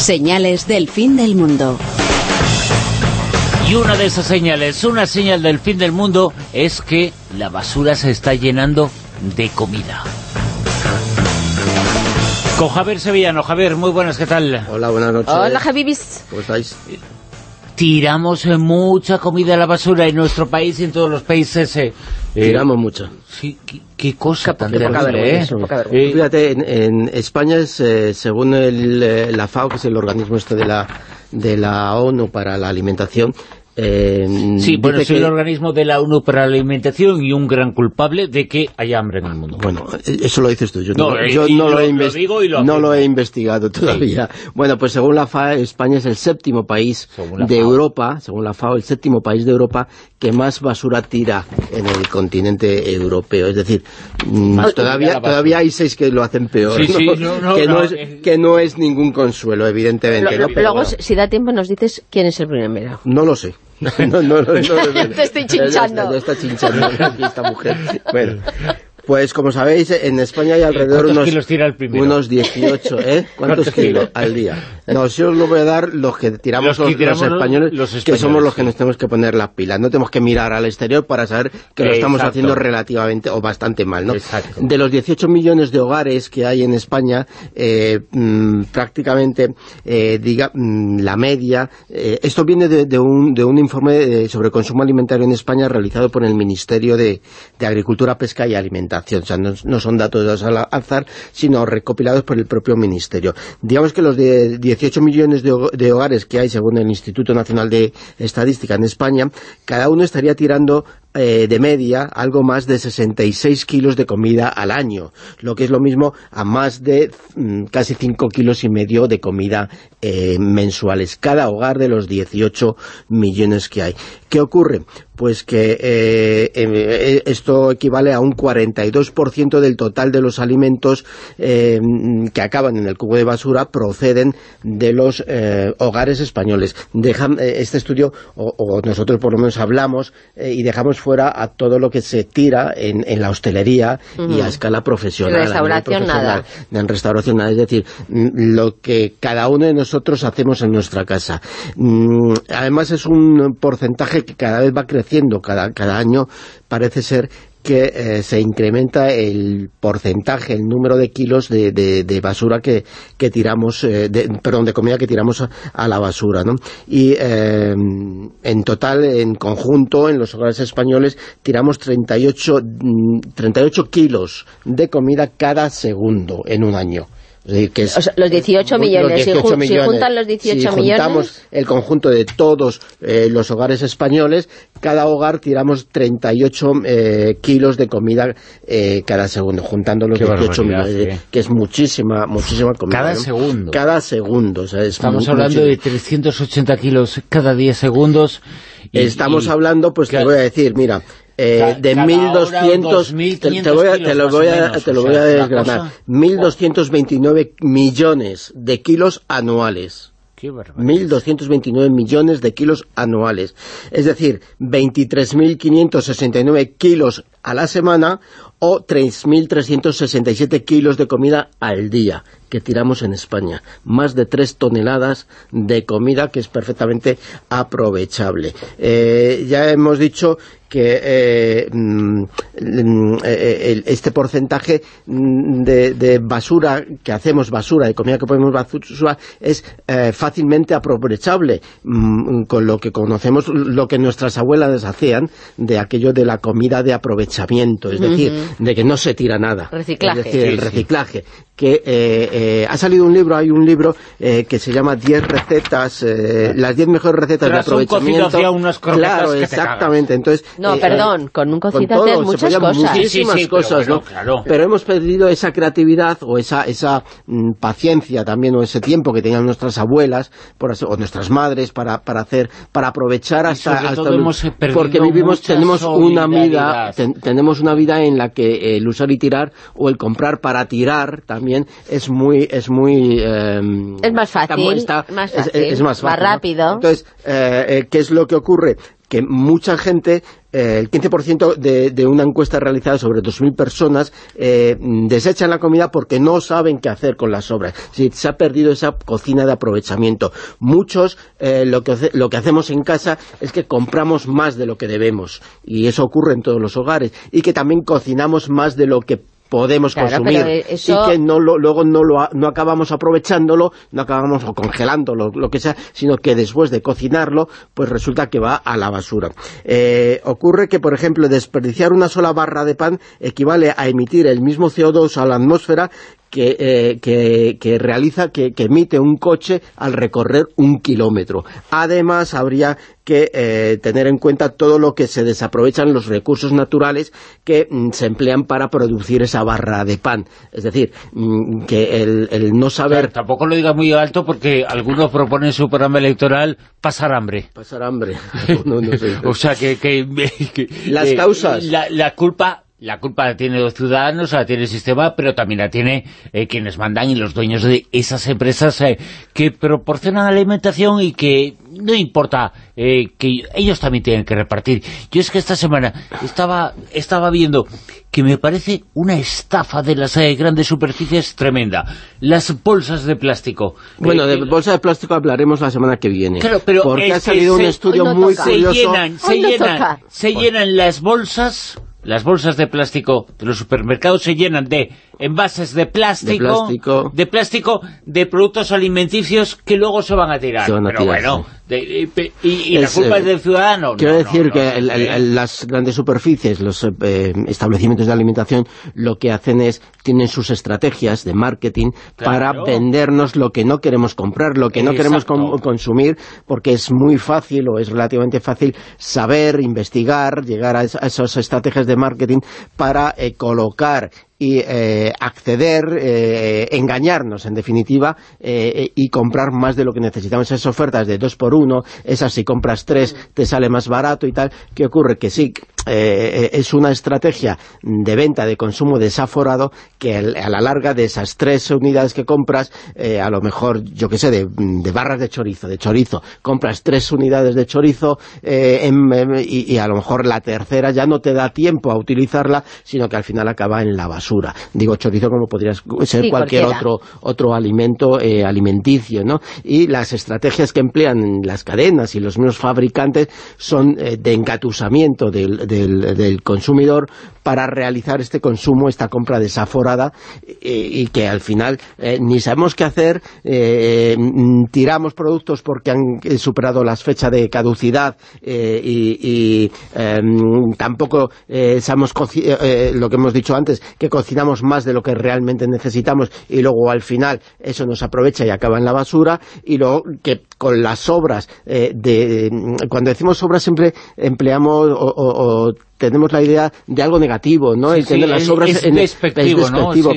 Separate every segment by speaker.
Speaker 1: Señales del fin del mundo.
Speaker 2: Y una de esas señales, una señal del fin del mundo, es que la basura se está llenando de comida. Con Javier Sevillano. Javier, muy buenas, ¿qué tal?
Speaker 3: Hola, buenas noches.
Speaker 4: Hola, Javibis.
Speaker 3: ¿Cómo estáis?
Speaker 2: Tiramos eh, mucha comida a la basura en nuestro país y en todos los países. eh, eh,
Speaker 3: Tiramos mucho.
Speaker 2: Sí, qué, qué cosa tan terrible, ¿eh? Eh,
Speaker 3: Fíjate, en, en España es, eh, según el, eh, la FAO, que es el organismo este de la, de la ONU para la alimentación, eh,
Speaker 2: Sí, bueno, soy el
Speaker 3: que-
Speaker 2: organismo de la ONU para la alimentación y un gran culpable de que haya hambre en el mundo.
Speaker 3: Bueno, eh, eso lo dices tú. Yo no,
Speaker 2: No, eh,
Speaker 3: yo
Speaker 2: y
Speaker 3: no lo,
Speaker 2: lo-
Speaker 3: he
Speaker 2: lo
Speaker 3: no lo he investigado todavía. Bueno, pues según la FAO, España es el séptimo país de
Speaker 2: FAO.
Speaker 3: Europa, según la FAO, el séptimo país de Europa que más basura tira en el continente europeo. Es decir, mm,
Speaker 2: Más comida a la
Speaker 3: todavía, todavía hay seis que lo hacen peor.
Speaker 2: Sí, sí,
Speaker 3: ¿no?
Speaker 2: no, no,
Speaker 3: que, no
Speaker 2: no,
Speaker 3: es, que no es ningún consuelo, evidentemente.
Speaker 4: Lo-
Speaker 3: ¿no? Pero
Speaker 4: luego,
Speaker 3: bueno.
Speaker 4: si da tiempo, nos dices quién es el primero.
Speaker 3: No lo sé. No, no, no, no, no, no.
Speaker 4: Te estoy chinchando.
Speaker 3: ya está chinchando esta mujer. Bueno, pues como sabéis, en España hay alrededor
Speaker 2: ¿Cuántos
Speaker 3: unos,
Speaker 2: kilos tira el
Speaker 3: unos 18, ¿eh? ¿Cuántos
Speaker 2: ¿Cuántos
Speaker 3: kilos al día? No, yo os lo voy a dar los que tiramos
Speaker 2: Los que
Speaker 3: los, los
Speaker 2: tiramos
Speaker 3: españoles,
Speaker 2: los
Speaker 3: que somos los que nos tenemos que poner las pilas. No tenemos que mirar al exterior para saber que lo estamos
Speaker 2: Exacto.
Speaker 3: haciendo relativamente o bastante mal, ¿no?
Speaker 2: Exacto.
Speaker 3: De los 18 millones de hogares que hay en España, eh, mm, prácticamente, eh, diga, mm, la media, eh, esto viene de, de un, de un informe eh, sobre consumo alimentario en España realizado por el Ministerio de, de Agricultura, Pesca y Alimentación. O sea, no, son datos al azar, sino recopilados por el propio Ministerio. Digamos que los de 18 millones de, de hogares que hay, según el Instituto Nacional de Estadística en España, cada uno estaría tirando eh, de media algo más de 66 kilos de comida al año, lo que es lo mismo a más de mm, casi 5 kilos y medio de comida eh, mensuales, cada hogar de los 18 millones que hay. ¿Qué ocurre? Pues que eh, eh, esto equivale a un 42% del total de los alimentos eh, que acaban en el cubo de basura proceden de los hogares españoles. Dejan, eh, este estudio, o, o nosotros por lo menos hablamos y dejamos fuera a todo lo que se tira en, en la hostelería y a escala profesional. a
Speaker 4: Restauración,
Speaker 3: profesional.
Speaker 4: nada.
Speaker 3: En restauración nada, es decir, mm, lo que cada uno de nosotros hacemos en nuestra casa. Mm, Además es un porcentaje que cada vez va creciendo, cada, cada año parece ser que eh, se incrementa el porcentaje, el número de kilos de, de- basura que, que tiramos, eh, perdón, de comida que tiramos a, a la basura, ¿no? Y eh, en total, en conjunto, en los hogares españoles, tiramos 38, mm, 38 kilos de comida cada segundo en un año. Que es-
Speaker 4: O sea, los 18
Speaker 3: los
Speaker 4: millones, si
Speaker 3: 18
Speaker 4: ju- si
Speaker 3: millones.
Speaker 4: juntan los 18
Speaker 3: si juntamos
Speaker 4: millones-
Speaker 3: el conjunto de todos eh, los hogares españoles, cada hogar tiramos 38 eh, kilos de comida eh, cada segundo, juntando los
Speaker 2: Qué
Speaker 3: 18
Speaker 2: barbaridad,
Speaker 3: millones, eh, que es muchísima, muchísima comida.
Speaker 2: Cada
Speaker 3: ¿no?
Speaker 2: segundo.
Speaker 3: Cada segundo. o sea, es
Speaker 2: Estamos hablando de
Speaker 3: muchísimo.
Speaker 2: 380 kilos cada 10 segundos. y-
Speaker 3: Estamos
Speaker 2: y-
Speaker 3: hablando, pues te
Speaker 2: Ca-
Speaker 3: voy a decir, mira, eh, de
Speaker 2: cada hora
Speaker 3: 1200, te,
Speaker 2: 2.500
Speaker 3: te voy a, te
Speaker 2: kilos
Speaker 3: lo voy a,
Speaker 2: menos,
Speaker 3: te
Speaker 2: sea,
Speaker 3: desgranar.
Speaker 2: cosa-
Speaker 3: 1.229 millones de kilos anuales.
Speaker 2: Qué barbaridad.
Speaker 3: 1.229 millones de kilos anuales. Es decir, 23.569 kilos a la semana o 3.367 kilos de comida al día que tiramos en España. Más de 3 toneladas de comida que es perfectamente aprovechable. Eh, ya hemos dicho que eh, mm, eh, este porcentaje mm, de, de basura que hacemos, basura, de comida que ponemos basura, es eh, fácilmente aprovechable mm, con lo que conocemos, lo que nuestras abuelas hacían de aquello de la comida de aprovechamiento, es decir, de que no se tira nada.
Speaker 4: Reciclaje.
Speaker 3: Es decir,
Speaker 2: Sí,
Speaker 3: el
Speaker 2: sí.
Speaker 3: reciclaje. Que eh, eh, ha salido un libro, hay un libro eh, que se llama 10 recetas, eh, las 10 mejores recetas
Speaker 2: Tras
Speaker 3: de
Speaker 2: un
Speaker 3: aprovechamiento.
Speaker 2: hacía unas
Speaker 3: claro,
Speaker 2: que te
Speaker 3: exactamente. Entonces,
Speaker 4: No,
Speaker 3: eh,
Speaker 4: perdón, con un cocido haces muchas cosas.
Speaker 3: Muchísimas
Speaker 2: Sí, sí, sí, pero
Speaker 3: cosas,
Speaker 2: bueno,
Speaker 3: ¿no?
Speaker 2: claro.
Speaker 3: Pero hemos perdido esa creatividad o esa esa mm, paciencia también o ese tiempo que tenían nuestras abuelas por o nuestras madres para, para hacer para aprovechar hasta, hasta
Speaker 2: todo hemos, eh, perdido
Speaker 3: porque vivimos tenemos una vida ten- tenemos una vida en la que el usar y tirar o el comprar para tirar también es muy es muy eh,
Speaker 4: Es más fácil,
Speaker 3: muy- está-
Speaker 4: más
Speaker 3: es-
Speaker 4: fácil,
Speaker 3: es más
Speaker 4: más
Speaker 3: fácil, ¿no?
Speaker 4: rápido.
Speaker 3: Entonces, eh, eh, ¿qué es lo que ocurre? que mucha gente eh, el 15% de, de, una encuesta realizada sobre 2.000 personas eh, desechan la comida porque no saben qué hacer con las sobras. se ha perdido esa cocina de aprovechamiento. Muchos eh, lo, que, lo que hacemos en casa es que compramos más de lo que debemos y eso ocurre en todos los hogares y que también cocinamos más de lo que podemos consumir y que no luego no, lo, no acabamos aprovechándolo, no acabamos congelándolo, lo que sea, sino que después de cocinarlo, pues resulta que va a la basura. Eh, ocurre que, por ejemplo, desperdiciar una sola barra de pan equivale a emitir el mismo CO2 a la atmósfera que, eh, que, que, realiza, que, que, emite un coche al recorrer un kilómetro. Además, habría que eh, tener en cuenta todo lo que se desaprovechan los recursos naturales que mm, se emplean para producir esa barra de pan. Es decir, mm, que el, el, no saber...
Speaker 2: tampoco lo diga muy alto porque algunos proponen su programa electoral pasar hambre.
Speaker 3: Pasar hambre.
Speaker 2: no, no sé. o sea, que... que,
Speaker 3: Las eh, causas.
Speaker 2: La, la culpa la culpa la tienen los ciudadanos, la tiene el sistema, pero también la tiene eh, quienes mandan y los dueños de esas empresas eh, que proporcionan alimentación y que no importa eh, que ellos también tienen que repartir. Yo es que esta semana estaba, estaba viendo que me parece una estafa de las grandes superficies tremenda. Las bolsas de plástico.
Speaker 3: Bueno, de bolsas de plástico hablaremos la semana que viene. Claro, pero porque ha salido un estudio muy curioso.
Speaker 2: Se llenan, se llenan, se llenan las bolsas las bolsas de plástico de los supermercados se llenan de envases de plástico, de plástico, de, productos alimenticios que luego se van a tirar. Pero bueno, y, la culpa es del ciudadano.
Speaker 3: Quiero decir que las grandes superficies, los eh, establecimientos de alimentación, lo que hacen es, tienen sus estrategias de marketing para vendernos lo que no queremos comprar, lo que no queremos consumir, porque es muy fácil o es relativamente fácil saber, investigar, llegar a, esas estrategias de marketing para eh, colocar y eh, acceder, eh, engañarnos en definitiva eh, y comprar más de lo que necesitamos. Esas ofertas de dos por uno, esas si compras tres te sale más barato y tal. ¿Qué ocurre? Que sí, es una estrategia de venta, de consumo desaforado que a la larga de esas tres unidades que compras, a lo mejor, yo qué sé, de, barras de chorizo, de chorizo, compras tres unidades de chorizo y a lo mejor la tercera ya no te da tiempo a utilizarla, sino que al final acaba en la basura Digo chorizo como podría ser cualquier otro otro alimento eh, alimenticio, ¿no? Y las estrategias que emplean las cadenas y los mismos fabricantes son eh, de engatusamiento del, del, consumidor para realizar este consumo, esta compra desaforada y que al final eh, ni sabemos qué hacer, tiramos productos porque han superado las fechas de caducidad y, em, tampoco sabemos lo que hemos dicho antes, que cocinamos más de lo que realmente necesitamos y luego al final eso nos aprovecha y acaba en la basura y luego que con las sobras eh, de, cuando decimos sobras siempre empleamos o tenemos la idea de algo negativo, ¿no?
Speaker 2: Sí, las obras es, despectivo,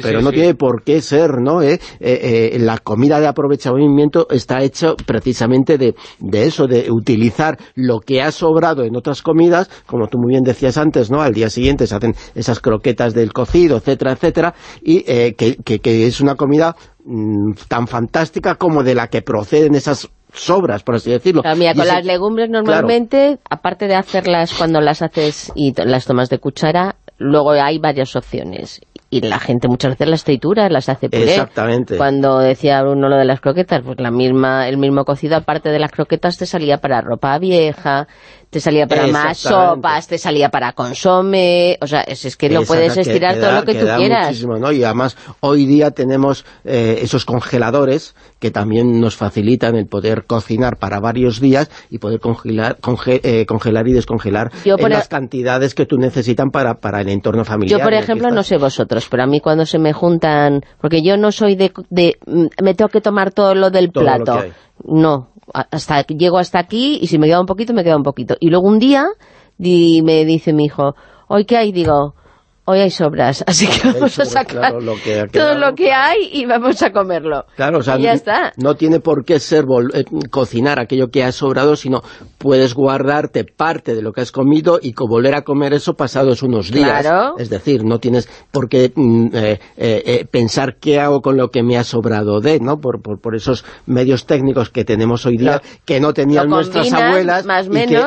Speaker 3: pero no tiene por qué ser, ¿no? Eh, eh, eh, la comida de aprovechamiento está hecha precisamente de, de, eso, de utilizar lo que ha sobrado en otras comidas, como tú muy bien decías antes, ¿no? Al día siguiente se hacen esas croquetas del cocido, etcétera, etcétera, y que, que, que es una comida mm, tan fantástica como de la que proceden esas sobras, por así decirlo.
Speaker 4: mira, con las legumbres normalmente, aparte de hacerlas cuando las haces y las tomas de cuchara, luego hay varias opciones. Y la gente muchas veces las tritura, las hace puré.
Speaker 3: Exactamente.
Speaker 4: Cuando decía uno lo de las croquetas, pues la misma el mismo cocido, aparte de las croquetas, te salía para ropa vieja, te salía para más sopas, te salía para consome, o sea, es, que lo puedes estirar todo lo que tú quieras.
Speaker 3: ¿no? Y además, hoy día tenemos eh, esos congeladores que también nos facilitan el poder cocinar para varios días y poder congelar, eh, congelar y descongelar en las cantidades que tú necesitan para, para el entorno familiar.
Speaker 4: Yo, por ejemplo, no sé vosotros, pero a mí cuando se me juntan... Porque yo no soy de... de mm, me tengo que tomar todo lo del plato. No, hasta llego hasta aquí y si me queda un poquito, me queda un poquito. Y luego un día me dice mi hijo, ¿hoy qué hay? Digo, hoy hay sobras, así que vamos a sacar todo lo que hay y vamos a comerlo.
Speaker 3: Claro, o sea, ya está. no tiene por qué ser eh, cocinar aquello que ha sobrado, sino puedes guardarte parte de lo que has comido y volver a comer eso pasados unos días. Es decir, no tienes por qué mm, eh, eh, pensar qué hago con lo que me ha sobrado de, ¿no? Por, por, esos medios técnicos que tenemos hoy día, que no tenían nuestras abuelas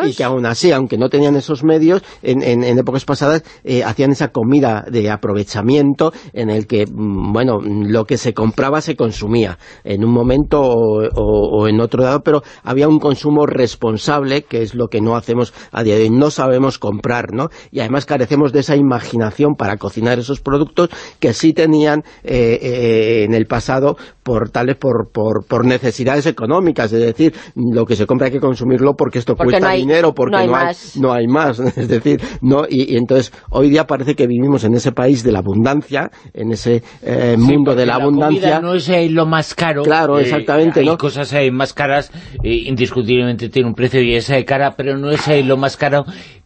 Speaker 3: y, que, aún así, aunque no tenían esos medios, en, en, épocas pasadas hacían esa comida de aprovechamiento en el que, mm, bueno, lo que se compraba se consumía en un momento o, en otro lado, pero había un consumo responsable, que es lo que no hacemos a día de hoy. No sabemos comprar, ¿no? Y además carecemos de esa imaginación para cocinar esos productos que sí tenían eh, eh, en el pasado por tales por, por, por, necesidades económicas, es decir, lo que se compra hay que consumirlo porque esto cuesta dinero, porque no hay, no hay, más, es decir, no y, entonces hoy día parece que vivimos en ese país de la abundancia, en ese eh, mundo de la, abundancia.
Speaker 2: no es eh, lo más caro.
Speaker 3: Claro, eh, exactamente.
Speaker 2: hay cosas más caras, indiscutiblemente tiene un precio y es cara, pero no es lo más caro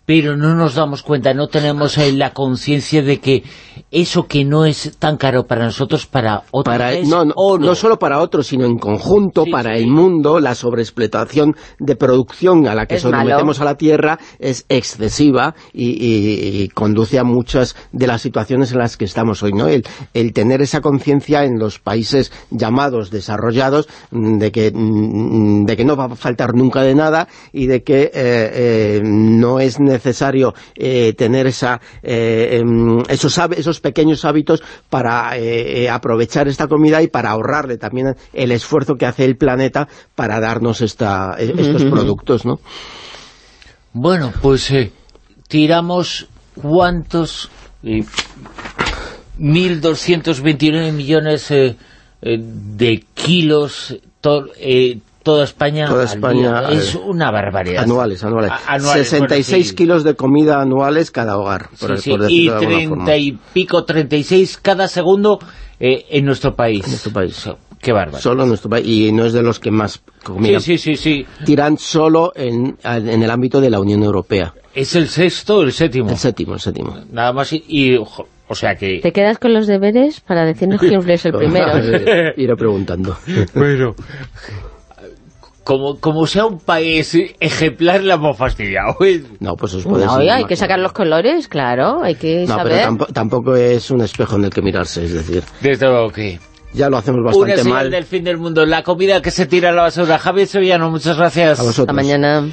Speaker 2: pero no nos damos cuenta, no tenemos la conciencia de que eso que no es tan caro para nosotros, para otros
Speaker 3: no, no, solo para otros, sino en conjunto, para el mundo, la sobreexplotación de producción a la que sometemos a la Tierra es excesiva y, conduce a muchas de las situaciones en las que estamos hoy. ¿no? El, el tener esa conciencia en los países llamados desarrollados mm, de que, mm, de que no va a faltar nunca de nada y de que eh, eh, no es necesario necesario eh, tener esa, eh, em, esos, esos pequeños hábitos para eh, aprovechar esta comida y para ahorrarle también el esfuerzo que hace el planeta para darnos esta, estos productos, ¿no?
Speaker 2: Bueno, pues tiramos cuántos... 1.229 millones de kilos toda España,
Speaker 3: toda España
Speaker 2: es una barbaridad.
Speaker 3: Anuales, anuales. 66 kilos de comida anuales cada hogar,
Speaker 2: Y 30 y pico, 36 cada segundo eh, en nuestro país.
Speaker 3: En nuestro país.
Speaker 2: qué bárbaro.
Speaker 3: Solo en nuestro país, y no es de los que más comida.
Speaker 2: Sí, sí, sí,
Speaker 3: Tiran solo en, en el ámbito de la Unión Europea.
Speaker 2: ¿Es el sexto o el séptimo?
Speaker 3: El séptimo, el séptimo.
Speaker 2: Nada más y... o sea que...
Speaker 4: ¿Te quedas con los deberes para decirnos quién es el primero?
Speaker 3: Iré preguntando.
Speaker 2: bueno, como, como sea un país ejemplar, la hemos fastidiado.
Speaker 3: No, pues os
Speaker 4: no, hay que sacar los colores, claro, hay que no, pero
Speaker 3: tampoco, es un espejo en el que mirarse, es decir...
Speaker 2: Desde luego que...
Speaker 3: Ya lo hacemos bastante
Speaker 2: Una mal. del fin del mundo, la comida que se tira a la basura. Javier Sevillano, muchas gracias.
Speaker 3: A vosotros.
Speaker 4: Hasta mañana.